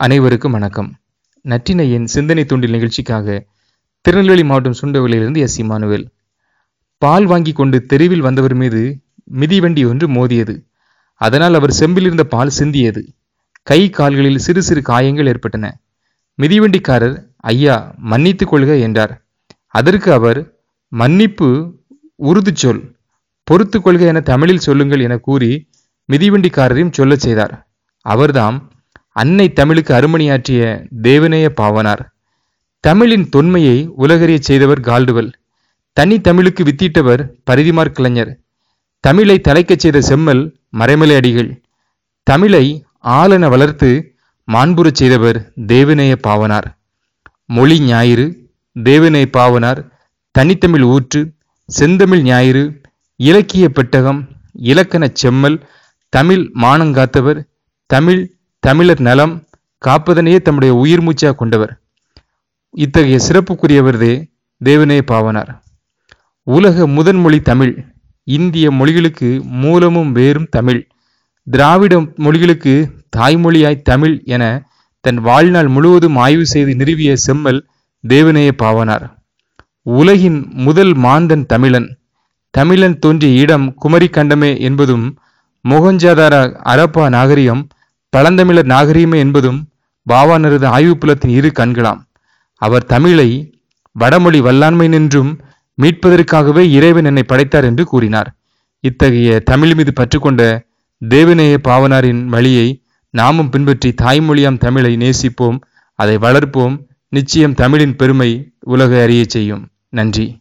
அனைவருக்கும் வணக்கம். நற்றினையின் சிந்தனை தூண்டில் நிகழ்ச்சிக்காக திருநெல்வேலி மாவட்டம் சுண்டவளியிலிருந்து எஸ் இமானுவேல். பால் வாங்கி கொண்டு தெருவில் வந்தவர் மீது மிதிவண்டி ஒன்று மோதியது. அதனால் அவர் செம்பில் இருந்த பால் சிந்தியது. கை கால்களில் சிறு சிறு காயங்கள் ஏற்பட்டன. மிதிவண்டிக்காரர் ஐயா மன்னித்துக் கொள்க என்றார். அதற்கு அவர் மன்னிப்பு உருது சொல் பொறுத்து கொள்க என தமிழில் சொல்லுங்கள் என கூறி மிதிவண்டிக்காரரையும் சொல்லச் செய்தார். அவர்தாம் அன்னை தமிழுக்கு அருமணியாற்றிய தேவநேய பாவனார். தமிழின் தொன்மையை உலகறிய செய்தவர் கால்டுவல். தனி தமிழுக்கு வித்திட்டவர் பரிதிமார் கலைஞர். தமிழை தலைக்கச் செய்த செம்மல் மறைமலை அடிகள். தமிழை ஆளென வளர்த்து மாண்புறச் செய்தவர் தேவநேய பாவனார். மொழி ஞாயிறு தேவநேய பாவனார் தனித்தமிழ் ஊற்று செந்தமிழ் ஞாயிறு இலக்கிய பெட்டகம் இலக்கணச் செம்மல் தமிழ் மானங்காத்தவர் தமிழ் தமிழர் நலம் காப்பதனையே தம்முடைய உயிர் மூச்சா கொண்டவர். இத்தகைய சிறப்புக்குரியவர்தே தேவனே பாவனார். உலக முதன்மொழி தமிழ் இந்திய மொழிகளுக்கு மூலமும் வேறும் தமிழ். திராவிட மொழிகளுக்கு தாய்மொழியாய் தமிழ் என தன் வாழ்நாள் முழுவதும் ஆய்வு செய்து நிறுவிய செம்மல் தேவநேய பாவனார். உலகின் முதல் மாந்தன் தமிழன் தமிழன் தோன்றிய இடம் குமரி கண்டமே என்பதும் மொகஞ்சாதார அரப்பா நாகரிகம் பழந்தமிழர் நாகரீகம் என்பதும் பாவானரது ஆய்வுப்புலத்தின் இரு கண்களாம். அவர் தமிழை வடமொழி வல்லாண்மை நின்றும் மீட்பதற்காகவே இறைவன் என்னை படைத்தார் என்று கூறினார். இத்தகைய தமிழ் மீது பற்றுக்கொண்ட தேவநேய பாவனாரின் வழியை நாமும் பின்பற்றி தாய்மொழியாம் தமிழை நேசிப்போம். அதை வளர்ப்போம். நிச்சயம் தமிழின் பெருமை உலக அறியச் செய்யும். நன்றி.